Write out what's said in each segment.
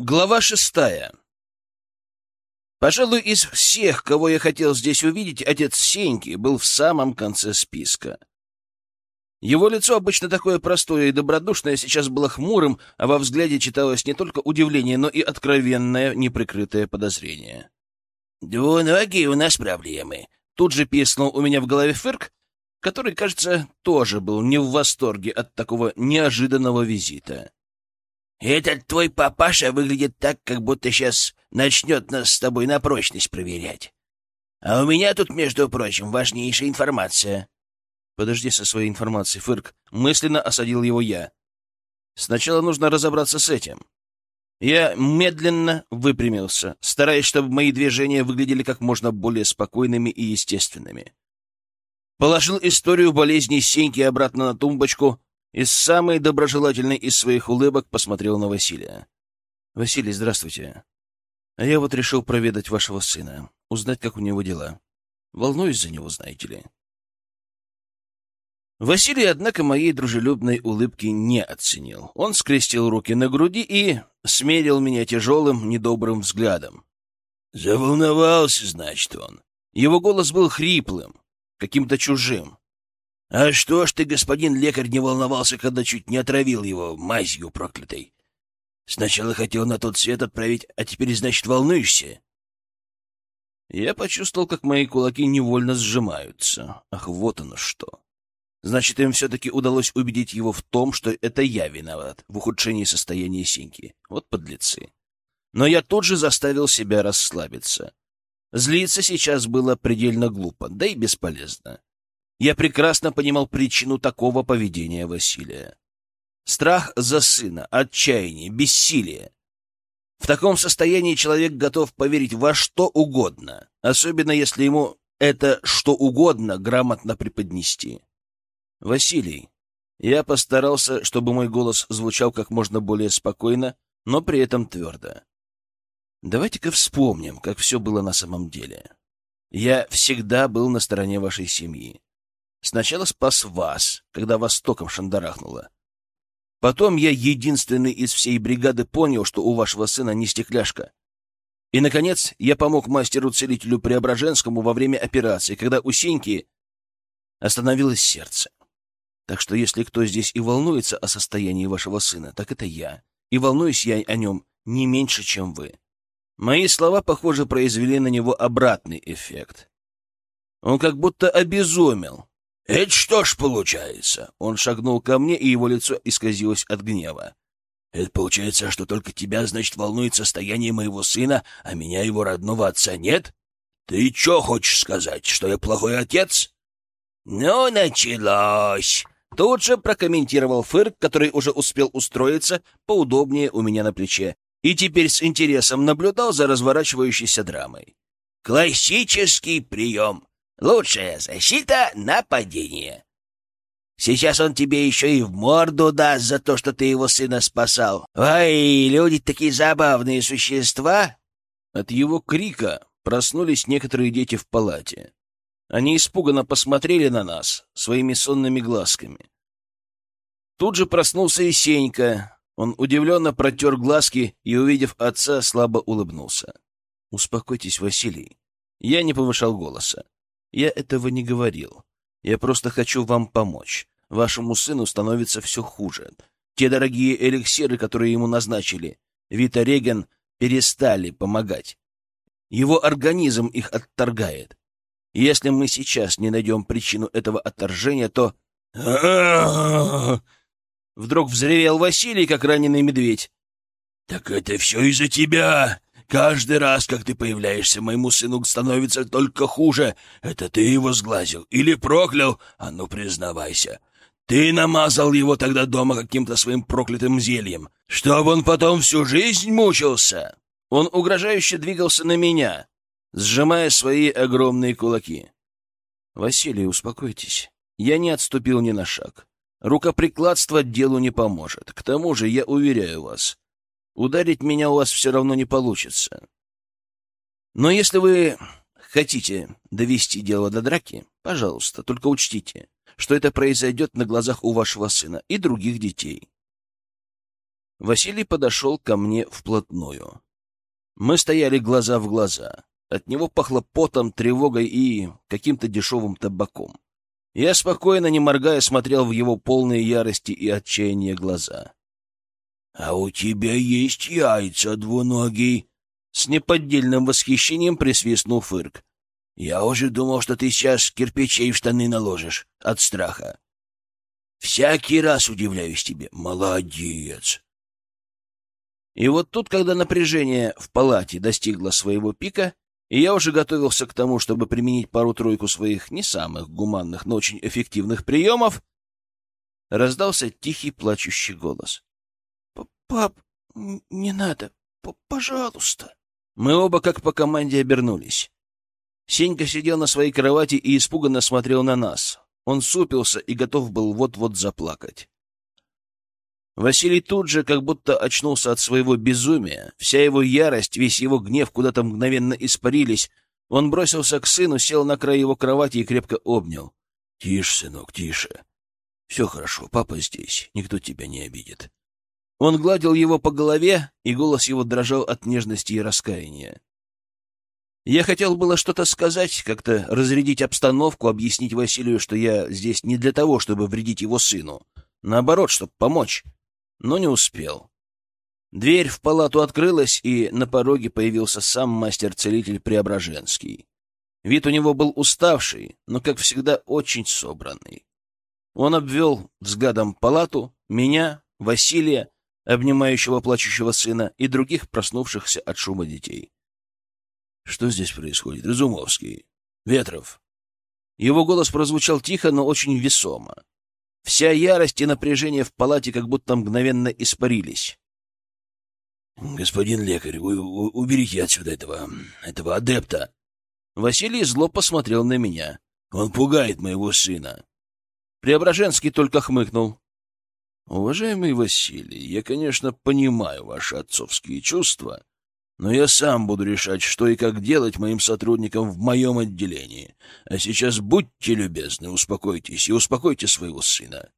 Глава шестая. Пожалуй, из всех, кого я хотел здесь увидеть, отец Сеньки был в самом конце списка. Его лицо, обычно такое простое и добродушное, сейчас было хмурым, а во взгляде читалось не только удивление, но и откровенное, неприкрытое подозрение. «Двуногие у нас проблемы», — тут же писнул у меня в голове Фырк, который, кажется, тоже был не в восторге от такого неожиданного визита. Этот твой папаша выглядит так, как будто сейчас начнет нас с тобой на прочность проверять. А у меня тут, между прочим, важнейшая информация. Подожди со своей информацией, Фырк. Мысленно осадил его я. Сначала нужно разобраться с этим. Я медленно выпрямился, стараясь, чтобы мои движения выглядели как можно более спокойными и естественными. Положил историю болезни Сеньки обратно на тумбочку, и с самой доброжелательной из своих улыбок посмотрел на Василия. «Василий, здравствуйте. А я вот решил проведать вашего сына, узнать, как у него дела. Волнуюсь за него, знаете ли». Василий, однако, моей дружелюбной улыбки не оценил. Он скрестил руки на груди и смерил меня тяжелым, недобрым взглядом. «Заволновался, значит, он». Его голос был хриплым, каким-то чужим. А что ж ты, господин лекарь, не волновался, когда чуть не отравил его мазью проклятой? Сначала хотел на тот свет отправить, а теперь, значит, волнуешься? Я почувствовал, как мои кулаки невольно сжимаются. Ах, вот оно что. Значит, им все-таки удалось убедить его в том, что это я виноват в ухудшении состояния Синьки. Вот подлецы. Но я тут же заставил себя расслабиться. Злиться сейчас было предельно глупо, да и бесполезно. Я прекрасно понимал причину такого поведения Василия. Страх за сына, отчаяние, бессилие. В таком состоянии человек готов поверить во что угодно, особенно если ему это что угодно грамотно преподнести. Василий, я постарался, чтобы мой голос звучал как можно более спокойно, но при этом твердо. Давайте-ка вспомним, как все было на самом деле. Я всегда был на стороне вашей семьи. Сначала спас вас, когда вас током шандарахнуло. Потом я единственный из всей бригады понял, что у вашего сына не стекляшка. И, наконец, я помог мастеру-целителю Преображенскому во время операции, когда у Сеньки остановилось сердце. Так что если кто здесь и волнуется о состоянии вашего сына, так это я. И волнуюсь я о нем не меньше, чем вы. Мои слова, похоже, произвели на него обратный эффект. Он как будто обезумел, «Это что ж получается?» Он шагнул ко мне, и его лицо исказилось от гнева. «Это получается, что только тебя, значит, волнует состояние моего сына, а меня, его родного отца, нет? Ты что хочешь сказать, что я плохой отец?» «Ну, началось!» Тут же прокомментировал Фырк, который уже успел устроиться поудобнее у меня на плече, и теперь с интересом наблюдал за разворачивающейся драмой. «Классический прием. Лучшая защита — нападение. Сейчас он тебе еще и в морду даст за то, что ты его сына спасал. Ой, люди такие забавные существа!» От его крика проснулись некоторые дети в палате. Они испуганно посмотрели на нас своими сонными глазками. Тут же проснулся и Сенька. Он удивленно протер глазки и, увидев отца, слабо улыбнулся. «Успокойтесь, Василий». Я не повышал голоса. Я этого не говорил. Я просто хочу вам помочь. Вашему сыну становится все хуже. Те дорогие эликсиры, которые ему назначили, Вита Реген, перестали помогать. Его организм их отторгает. если мы сейчас не найдем причину этого отторжения, то... Вдруг взревел Василий, как раненый медведь. «Так это все из-за тебя! Каждый раз, как ты появляешься, моему сыну становится только хуже. Это ты его сглазил или проклял? А ну, признавайся. Ты намазал его тогда дома каким-то своим проклятым зельем, чтобы он потом всю жизнь мучился. Он угрожающе двигался на меня, сжимая свои огромные кулаки. Василий, успокойтесь. Я не отступил ни на шаг. Рукоприкладство делу не поможет. К тому же, я уверяю вас, Ударить меня у вас все равно не получится. Но если вы хотите довести дело до драки, пожалуйста, только учтите, что это произойдет на глазах у вашего сына и других детей. Василий подошел ко мне вплотную. Мы стояли глаза в глаза. От него пахло потом, тревогой и каким-то дешевым табаком. Я спокойно, не моргая, смотрел в его полные ярости и отчаяния глаза. — А у тебя есть яйца, двуногий! — с неподдельным восхищением присвистнул Фырк. — Я уже думал, что ты сейчас кирпичей в штаны наложишь от страха. Всякий раз удивляюсь тебе. Молодец! И вот тут, когда напряжение в палате достигло своего пика, и я уже готовился к тому, чтобы применить пару-тройку своих не самых гуманных, но очень эффективных приемов, раздался тихий плачущий голос. — Пап, не надо, пожалуйста. Мы оба как по команде обернулись. Сенька сидел на своей кровати и испуганно смотрел на нас. Он супился и готов был вот-вот заплакать. Василий тут же как будто очнулся от своего безумия. Вся его ярость, весь его гнев куда-то мгновенно испарились. Он бросился к сыну, сел на край его кровати и крепко обнял. — Тише, сынок, тише. Все хорошо, папа здесь, никто тебя не обидит. Он гладил его по голове, и голос его дрожал от нежности и раскаяния. Я хотел было что-то сказать, как-то разрядить обстановку, объяснить Василию, что я здесь не для того, чтобы вредить его сыну. Наоборот, чтобы помочь но не успел. Дверь в палату открылась, и на пороге появился сам мастер-целитель Преображенский. Вид у него был уставший, но, как всегда, очень собранный. Он обвел взглядом палату, меня, Василия, обнимающего плачущего сына, и других проснувшихся от шума детей. — Что здесь происходит, Разумовский? Ветров? Его голос прозвучал тихо, но очень весомо. Вся ярость и напряжение в палате как будто мгновенно испарились. «Господин лекарь, вы уберите отсюда этого... этого адепта!» Василий зло посмотрел на меня. «Он пугает моего сына!» Преображенский только хмыкнул. «Уважаемый Василий, я, конечно, понимаю ваши отцовские чувства, но я сам буду решать, что и как делать моим сотрудникам в моем отделении. А сейчас будьте любезны, успокойтесь и успокойте своего сына.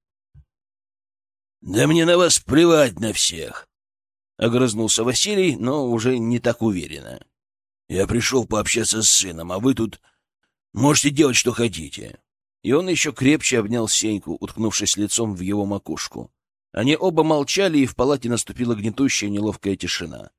— Да мне на вас плевать на всех! — огрызнулся Василий, но уже не так уверенно. — Я пришел пообщаться с сыном, а вы тут можете делать, что хотите. И он еще крепче обнял Сеньку, уткнувшись лицом в его макушку. Они оба молчали, и в палате наступила гнетущая неловкая тишина.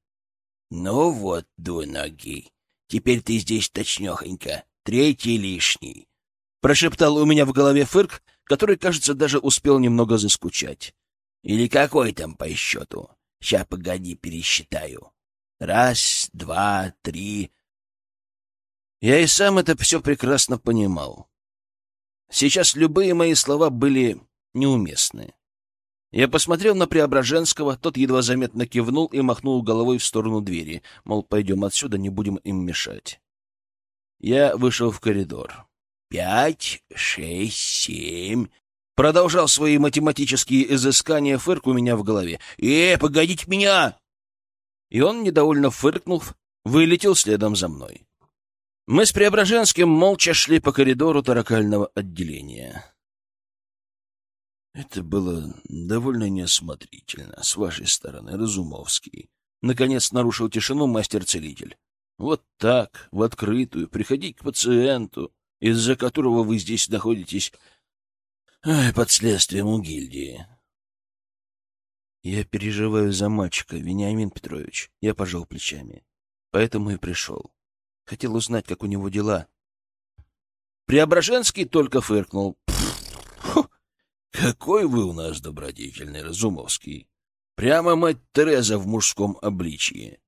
«Ну вот, двуногий, теперь ты здесь точнёхонько, третий лишний», — прошептал у меня в голове Фырк, который, кажется, даже успел немного заскучать. «Или какой там по счету? Ща, погоди, пересчитаю. Раз, два, три...» Я и сам это все прекрасно понимал. Сейчас любые мои слова были неуместны. Я посмотрел на Преображенского, тот едва заметно кивнул и махнул головой в сторону двери, мол, пойдем отсюда, не будем им мешать. Я вышел в коридор. «Пять, шесть, семь...» Продолжал свои математические изыскания фырк у меня в голове. «Э, погодите меня!» И он, недовольно фыркнув, вылетел следом за мной. Мы с Преображенским молча шли по коридору таракального отделения. Это было довольно неосмотрительно с вашей стороны, Разумовский. Наконец нарушил тишину мастер-целитель. Вот так, в открытую, приходить к пациенту, из-за которого вы здесь находитесь ай, под следствием у гильдии. Я переживаю за мальчика, Вениамин Петрович. Я пожал плечами. Поэтому и пришел. Хотел узнать, как у него дела. Преображенский только фыркнул. Какой вы у нас добродетельный, Разумовский. Прямо мать Тереза в мужском обличье.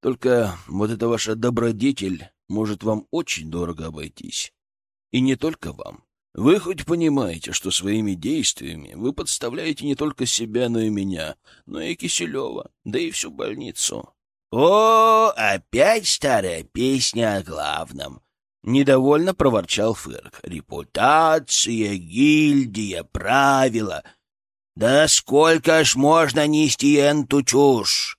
Только вот эта ваша добродетель может вам очень дорого обойтись. И не только вам. Вы хоть понимаете, что своими действиями вы подставляете не только себя, но и меня, но и Киселева, да и всю больницу. — О, опять старая песня о главном! Недовольно проворчал Фырк. «Репутация, гильдия, правила. Да сколько ж можно нести эту чушь?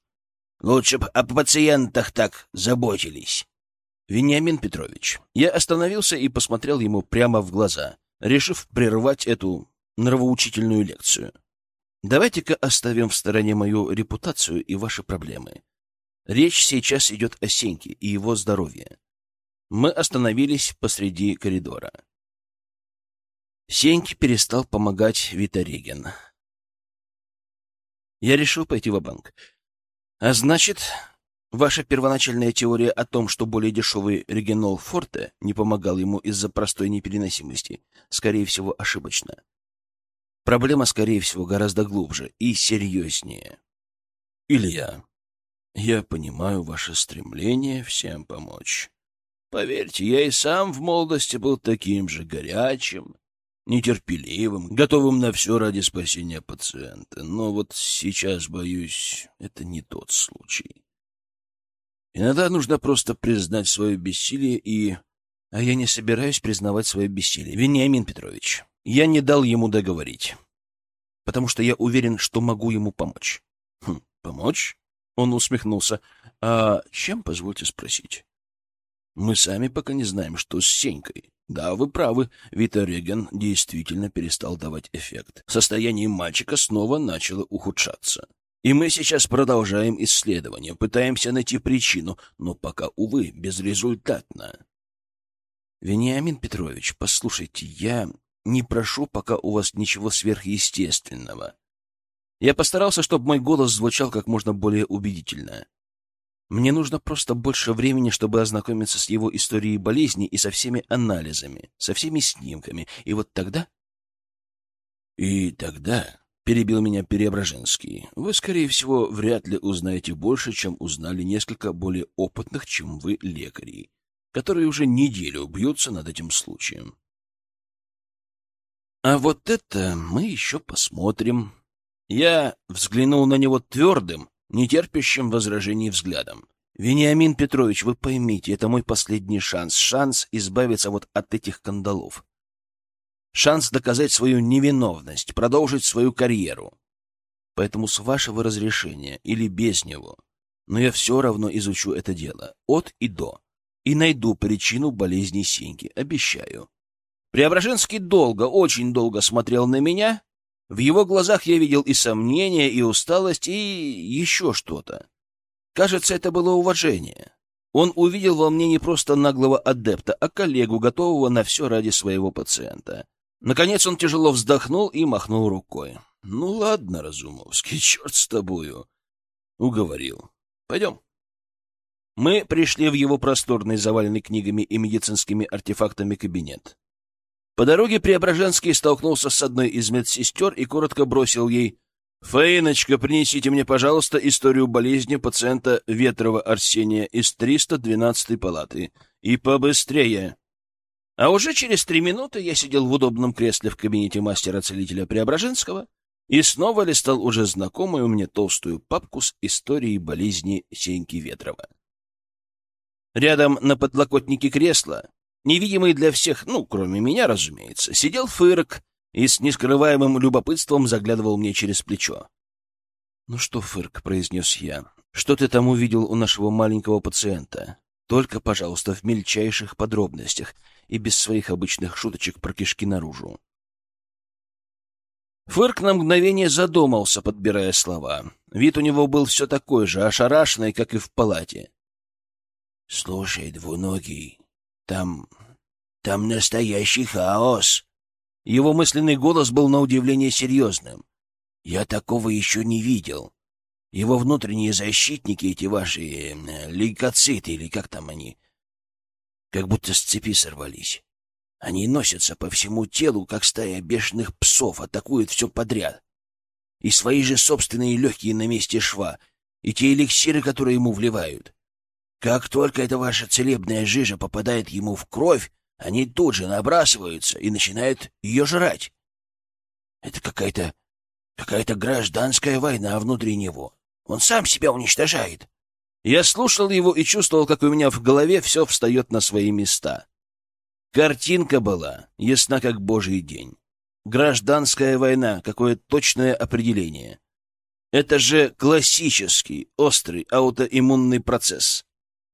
Лучше б о пациентах так заботились». «Вениамин Петрович». Я остановился и посмотрел ему прямо в глаза, решив прервать эту нравоучительную лекцию. Давайте-ка оставим в стороне мою репутацию и ваши проблемы. Речь сейчас идет о Сеньке и его здоровье. Мы остановились посреди коридора. Сеньке перестал помогать Витореген. Я решил пойти в банк А значит, ваша первоначальная теория о том, что более дешевый регенол Форте не помогал ему из-за простой непереносимости, скорее всего, ошибочна. Проблема, скорее всего, гораздо глубже и серьезнее. Илья, я понимаю ваше стремление всем помочь. Поверьте, я и сам в молодости был таким же горячим, нетерпеливым, готовым на все ради спасения пациента. Но вот сейчас, боюсь, это не тот случай. Иногда нужно просто признать свое бессилие и... А я не собираюсь признавать свое бессилие. Вениамин Петрович, я не дал ему договорить, потому что я уверен, что могу ему помочь. Хм, помочь? Он усмехнулся. А чем, позвольте спросить? Мы сами пока не знаем, что с Сенькой. Да, вы правы, Витореген действительно перестал давать эффект. Состояние мальчика снова начало ухудшаться. И мы сейчас продолжаем исследование, пытаемся найти причину, но пока, увы, безрезультатно. Вениамин Петрович, послушайте, я не прошу пока у вас ничего сверхъестественного. Я постарался, чтобы мой голос звучал как можно более убедительно. Мне нужно просто больше времени, чтобы ознакомиться с его историей болезни и со всеми анализами, со всеми снимками. И вот тогда... И тогда, — перебил меня Преображенский, — вы, скорее всего, вряд ли узнаете больше, чем узнали несколько более опытных, чем вы, лекарей, которые уже неделю бьются над этим случаем. А вот это мы еще посмотрим. Я взглянул на него твердым, нетерпящим возражений взглядом. «Вениамин Петрович, вы поймите, это мой последний шанс, шанс избавиться вот от этих кандалов. Шанс доказать свою невиновность, продолжить свою карьеру. Поэтому с вашего разрешения или без него, но я все равно изучу это дело, от и до, и найду причину болезни Сеньки, обещаю». Преображенский долго, очень долго смотрел на меня. В его глазах я видел и сомнения, и усталость, и еще что-то. Кажется, это было уважение. Он увидел во мне не просто наглого адепта, а коллегу, готового на все ради своего пациента. Наконец он тяжело вздохнул и махнул рукой. — Ну ладно, Разумовский, черт с тобою. Уговорил. Пойдем. Мы пришли в его просторный, заваленный книгами и медицинскими артефактами кабинет. По дороге Преображенский столкнулся с одной из медсестер и коротко бросил ей «Фаиночка, принесите мне, пожалуйста, историю болезни пациента Ветрова Арсения из 312-й палаты. И побыстрее!» А уже через три минуты я сидел в удобном кресле в кабинете мастера-целителя Преображенского и снова листал уже знакомую мне толстую папку с историей болезни Сеньки Ветрова. Рядом на подлокотнике кресла невидимый для всех, ну, кроме меня, разумеется, сидел Фырк и с нескрываемым любопытством заглядывал мне через плечо. — Ну что, Фырк, — произнес я, — что ты там увидел у нашего маленького пациента? Только, пожалуйста, в мельчайших подробностях и без своих обычных шуточек про кишки наружу. Фырк на мгновение задумался, подбирая слова. Вид у него был все такой же, ошарашенный, как и в палате. — Слушай, двуногий, там... там настоящий хаос. Его мысленный голос был на удивление серьезным. Я такого еще не видел. Его внутренние защитники, эти ваши э, лейкоциты, или как там они, как будто с цепи сорвались. Они носятся по всему телу, как стая бешеных псов, атакуют все подряд. И свои же собственные легкие на месте шва, и те эликсиры, которые ему вливают. Как только эта ваша целебная жижа попадает ему в кровь, они тут же набрасываются и начинают ее жрать. Это какая-то... какая-то гражданская война внутри него. Он сам себя уничтожает. Я слушал его и чувствовал, как у меня в голове все встает на свои места. Картинка была ясна, как божий день. Гражданская война, какое точное определение. Это же классический, острый аутоиммунный процесс.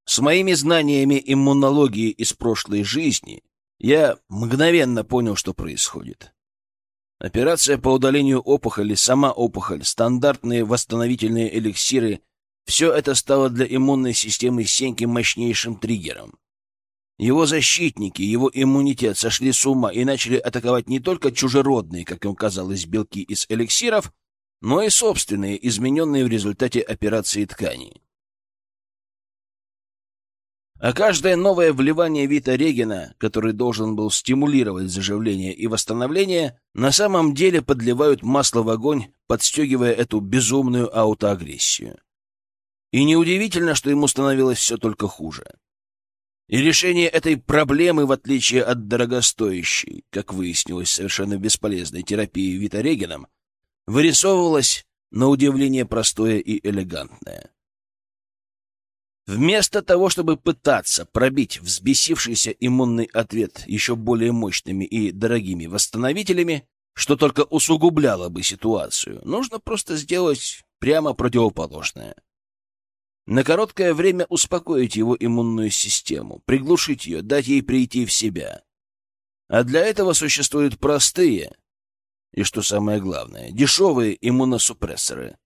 С моими знаниями иммунологии из прошлой жизни я мгновенно понял, что происходит. Операция по удалению опухоли, сама опухоль, стандартные восстановительные эликсиры — все это стало для иммунной системы Сеньки мощнейшим триггером. Его защитники, его иммунитет сошли с ума и начали атаковать не только чужеродные, как им казалось, белки из эликсиров, но и собственные, измененные в результате операции тканей. А каждое новое вливание Вита Регина, который должен был стимулировать заживление и восстановление, на самом деле подливают масло в огонь, подстегивая эту безумную аутоагрессию. И неудивительно, что ему становилось все только хуже. И решение этой проблемы, в отличие от дорогостоящей, как выяснилось, совершенно бесполезной терапии Виторегином, вырисовывалось на удивление простое и элегантное. Вместо того, чтобы пытаться пробить взбесившийся иммунный ответ еще более мощными и дорогими восстановителями, что только усугубляло бы ситуацию, нужно просто сделать прямо противоположное — на короткое время успокоить его иммунную систему, приглушить ее, дать ей прийти в себя. А для этого существуют простые и, что самое главное, дешевые иммуносупрессоры.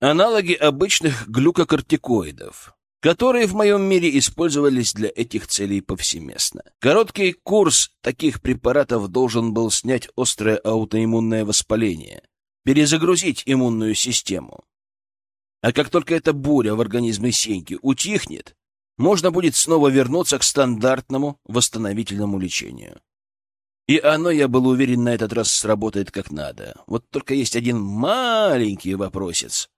Аналоги обычных глюкокортикоидов, которые в моем мире использовались для этих целей повсеместно. Короткий курс таких препаратов должен был снять острое аутоиммунное воспаление, перезагрузить иммунную систему. А как только эта буря в организме Сеньки утихнет, можно будет снова вернуться к стандартному восстановительному лечению. И оно, я был уверен, на этот раз сработает как надо. Вот только есть один маленький вопросец.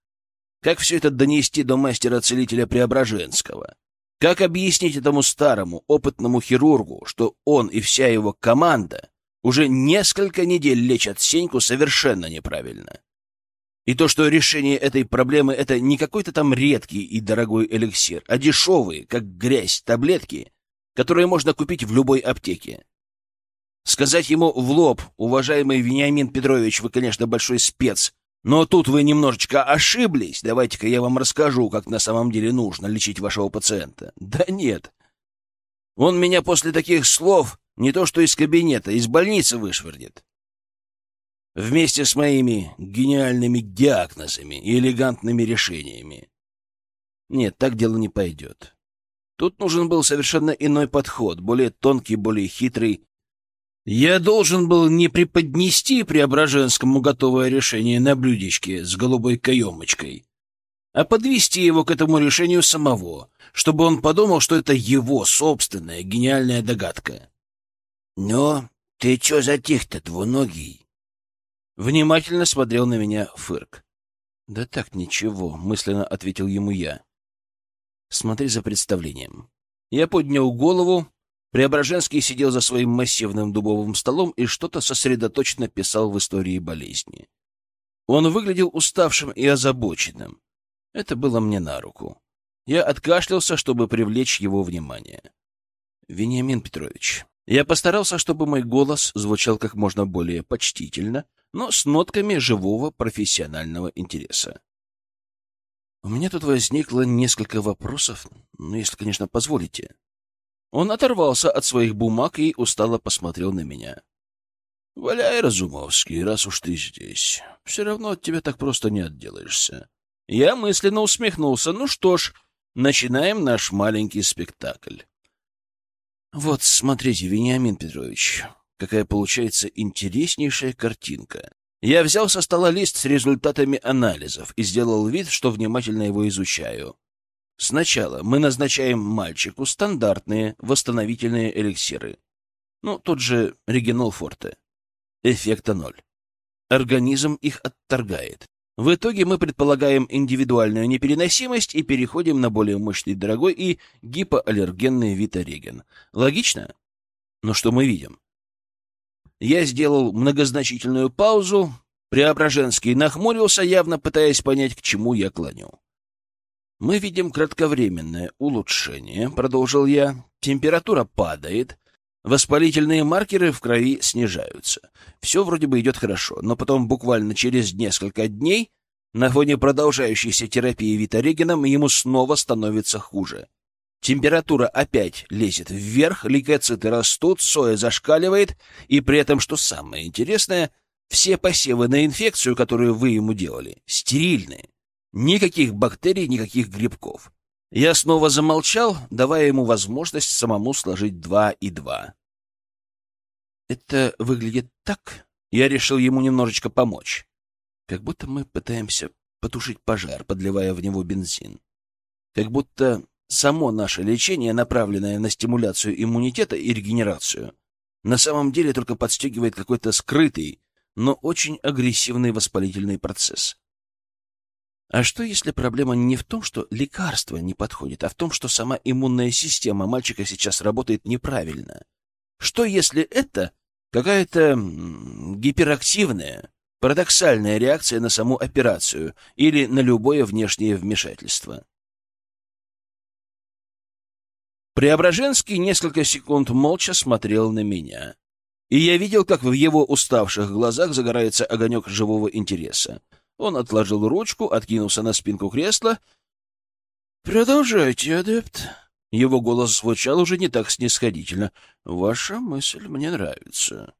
Как все это донести до мастера-целителя Преображенского? Как объяснить этому старому, опытному хирургу, что он и вся его команда уже несколько недель лечат Сеньку совершенно неправильно? И то, что решение этой проблемы — это не какой-то там редкий и дорогой эликсир, а дешевые, как грязь, таблетки, которые можно купить в любой аптеке. Сказать ему в лоб, уважаемый Вениамин Петрович, вы, конечно, большой спец, но тут вы немножечко ошиблись, давайте-ка я вам расскажу, как на самом деле нужно лечить вашего пациента. Да нет. Он меня после таких слов не то что из кабинета, из больницы вышвырнет вместе с моими гениальными диагнозами и элегантными решениями. Нет, так дело не пойдет. Тут нужен был совершенно иной подход, более тонкий, более хитрый. Я должен был не преподнести Преображенскому готовое решение на блюдечке с голубой каемочкой, а подвести его к этому решению самого, чтобы он подумал, что это его собственная гениальная догадка. — Но ты чё затих-то, двуногий? Внимательно смотрел на меня Фырк. «Да так, ничего», — мысленно ответил ему я. «Смотри за представлением». Я поднял голову. Преображенский сидел за своим массивным дубовым столом и что-то сосредоточенно писал в истории болезни. Он выглядел уставшим и озабоченным. Это было мне на руку. Я откашлялся, чтобы привлечь его внимание. «Вениамин Петрович, я постарался, чтобы мой голос звучал как можно более почтительно, но с нотками живого профессионального интереса. У меня тут возникло несколько вопросов, ну, если, конечно, позволите. Он оторвался от своих бумаг и устало посмотрел на меня. — Валяй, Разумовский, раз уж ты здесь. Все равно от тебя так просто не отделаешься. Я мысленно усмехнулся. Ну что ж, начинаем наш маленький спектакль. Вот, смотрите, Вениамин Петрович, какая получается интереснейшая картинка. Я взял со стола лист с результатами анализов и сделал вид, что внимательно его изучаю. Сначала мы назначаем мальчику стандартные восстановительные эликсиры. Ну, тот же Регенол Форте. Эффекта ноль. Организм их отторгает. В итоге мы предполагаем индивидуальную непереносимость и переходим на более мощный, дорогой и гипоаллергенный витореген. Логично? Но что мы видим? Я сделал многозначительную паузу. Преображенский нахмурился, явно пытаясь понять, к чему я клоню. «Мы видим кратковременное улучшение», — продолжил я. «Температура падает, воспалительные маркеры в крови снижаются. Все вроде бы идет хорошо, но потом буквально через несколько дней на фоне продолжающейся терапии виторегином ему снова становится хуже. Температура опять лезет вверх, лейкоциты растут, соя зашкаливает, и при этом, что самое интересное, Все посевы на инфекцию, которую вы ему делали, стерильны. Никаких бактерий, никаких грибков. Я снова замолчал, давая ему возможность самому сложить два и два. Это выглядит так. Я решил ему немножечко помочь. Как будто мы пытаемся потушить пожар, подливая в него бензин. Как будто само наше лечение, направленное на стимуляцию иммунитета и регенерацию, на самом деле только подстегивает какой-то скрытый, но очень агрессивный воспалительный процесс. А что, если проблема не в том, что лекарство не подходит, а в том, что сама иммунная система мальчика сейчас работает неправильно? Что, если это какая-то гиперактивная, парадоксальная реакция на саму операцию или на любое внешнее вмешательство? Преображенский несколько секунд молча смотрел на меня. И я видел, как в его уставших глазах загорается огонек живого интереса. Он отложил ручку, откинулся на спинку кресла. «Продолжайте, адепт». Его голос звучал уже не так снисходительно. «Ваша мысль мне нравится».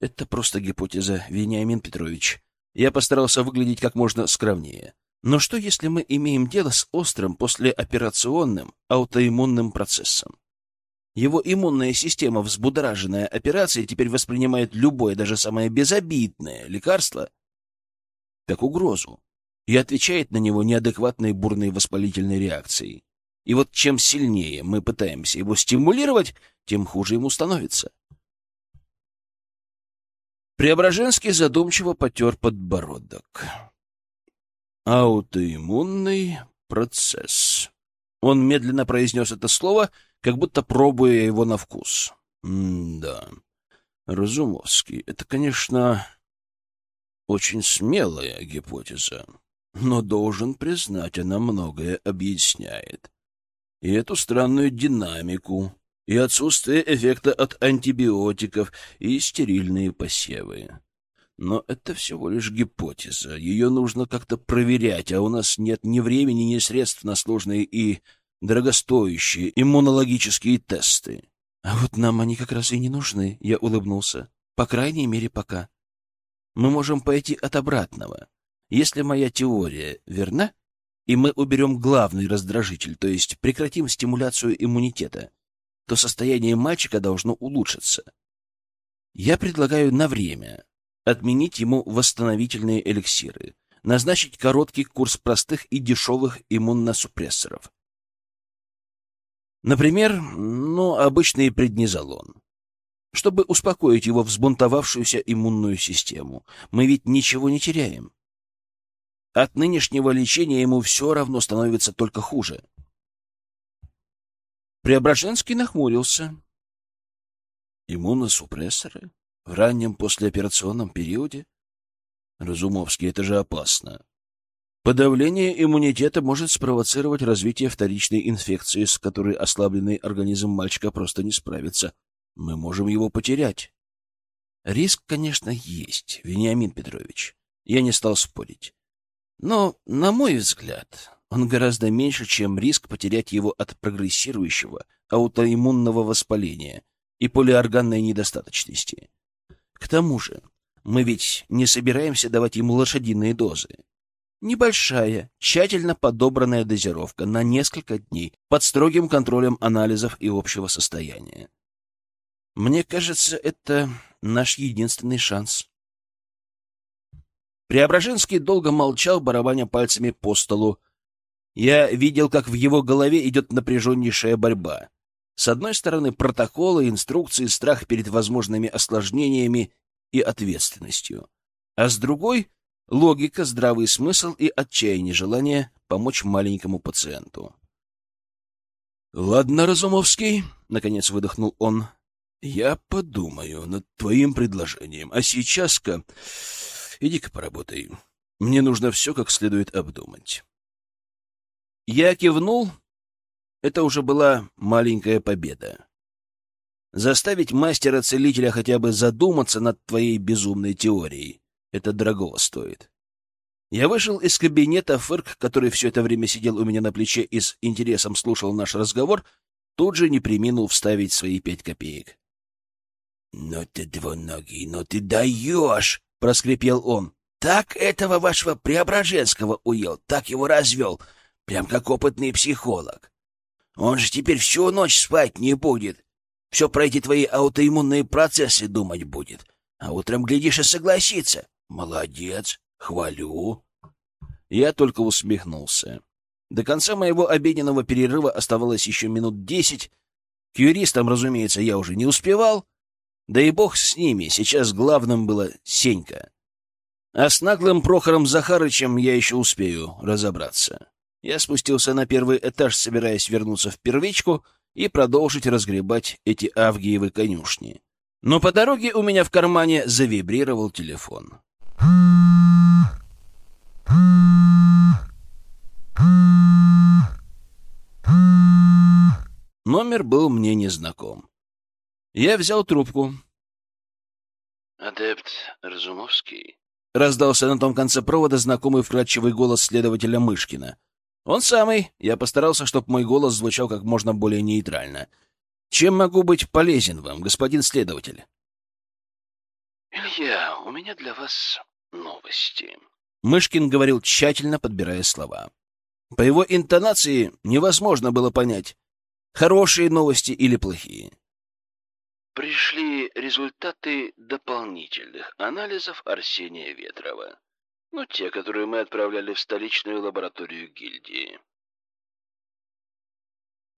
«Это просто гипотеза, Вениамин Петрович. Я постарался выглядеть как можно скромнее. Но что, если мы имеем дело с острым послеоперационным аутоиммунным процессом? Его иммунная система, взбудораженная операцией, теперь воспринимает любое, даже самое безобидное лекарство как угрозу и отвечает на него неадекватной бурной воспалительной реакцией. И вот чем сильнее мы пытаемся его стимулировать, тем хуже ему становится. Преображенский задумчиво потер подбородок. Аутоиммунный процесс. Он медленно произнес это слово, как будто пробуя его на вкус. М-да. Разумовский, это, конечно, очень смелая гипотеза, но должен признать, она многое объясняет. И эту странную динамику, и отсутствие эффекта от антибиотиков, и стерильные посевы. Но это всего лишь гипотеза. Ее нужно как-то проверять, а у нас нет ни времени, ни средств на сложные и дорогостоящие иммунологические тесты. А вот нам они как раз и не нужны, я улыбнулся. По крайней мере, пока. Мы можем пойти от обратного. Если моя теория верна, и мы уберем главный раздражитель, то есть прекратим стимуляцию иммунитета, то состояние мальчика должно улучшиться. Я предлагаю на время отменить ему восстановительные эликсиры, назначить короткий курс простых и дешевых иммуносупрессоров. Например, ну, обычный преднизолон. Чтобы успокоить его взбунтовавшуюся иммунную систему. Мы ведь ничего не теряем. От нынешнего лечения ему все равно становится только хуже. Преображенский нахмурился. Иммуносупрессоры? В раннем послеоперационном периоде? Разумовский, это же опасно. Подавление иммунитета может спровоцировать развитие вторичной инфекции, с которой ослабленный организм мальчика просто не справится. Мы можем его потерять. Риск, конечно, есть, Вениамин Петрович. Я не стал спорить. Но, на мой взгляд, он гораздо меньше, чем риск потерять его от прогрессирующего аутоиммунного воспаления и полиорганной недостаточности. К тому же, мы ведь не собираемся давать ему лошадиные дозы. Небольшая, тщательно подобранная дозировка на несколько дней под строгим контролем анализов и общего состояния. Мне кажется, это наш единственный шанс. Преображенский долго молчал, барабаня пальцами по столу. Я видел, как в его голове идет напряженнейшая борьба. С одной стороны, протоколы, инструкции, страх перед возможными осложнениями и ответственностью. А с другой — логика, здравый смысл и отчаяние желания помочь маленькому пациенту. «Ладно, Разумовский», — наконец выдохнул он, — «я подумаю над твоим предложением. А сейчас-ка иди-ка поработай. Мне нужно все как следует обдумать». Я кивнул, это уже была маленькая победа. Заставить мастера-целителя хотя бы задуматься над твоей безумной теорией — это дорого стоит. Я вышел из кабинета, Фырк, который все это время сидел у меня на плече и с интересом слушал наш разговор, тут же не приминул вставить свои пять копеек. — Ну ты двуногий, ну ты даешь! — проскрипел он. «Так этого вашего Преображенского уел, так его развел, прям как опытный психолог. Он же теперь всю ночь спать не будет, все про эти твои аутоиммунные процессы думать будет, а утром, глядишь, и согласится. Молодец, хвалю». Я только усмехнулся. До конца моего обеденного перерыва оставалось еще минут десять. К юристам, разумеется, я уже не успевал. Да и бог с ними, сейчас главным было Сенька. А с наглым Прохором Захарычем я еще успею разобраться. Я спустился на первый этаж, собираясь вернуться в первичку и продолжить разгребать эти авгиевы конюшни. Но по дороге у меня в кармане завибрировал телефон. Номер был мне незнаком. Я взял трубку. «Адепт Разумовский?» — раздался на том конце провода знакомый вкрадчивый голос следователя Мышкина. «Он самый. Я постарался, чтобы мой голос звучал как можно более нейтрально. Чем могу быть полезен вам, господин следователь?» «Илья, у меня для вас новости». Мышкин говорил тщательно, подбирая слова. По его интонации невозможно было понять, хорошие новости или плохие. Пришли результаты дополнительных анализов Арсения Ветрова. Ну, те, которые мы отправляли в столичную лабораторию гильдии.